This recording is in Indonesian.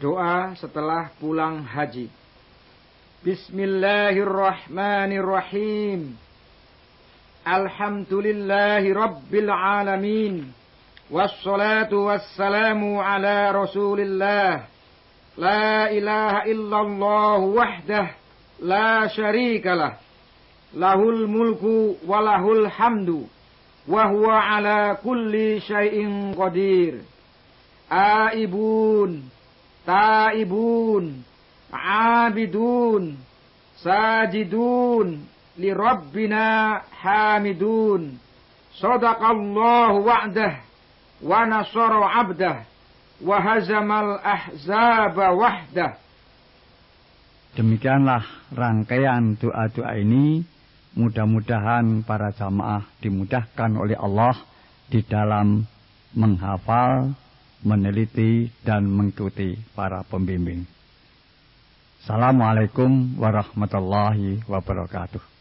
Doa setelah pulang haji. Bismillahirrahmanirrahim. Alhamdulillahi rabbil alamin. Wassalatu wassalamu ala rasulillah. La ilaha illallah wahdah. La syarika lah. Lahul mulku walahul hamdu. Wahuwa ala kulli syai'in qadir. Aibun taibun, abidun, sajidun, li rabbina hamidun. Sadaqallahu wa'dah wa nasara 'abdah wa hazamal ahzaba wahdah. Demikianlah rangkaian doa-doa ini. Mudah-mudahan para jamaah dimudahkan oleh Allah di dalam menghafal meneliti dan mengikuti para pembimbing. Assalamualaikum warahmatullahi wabarakatuh.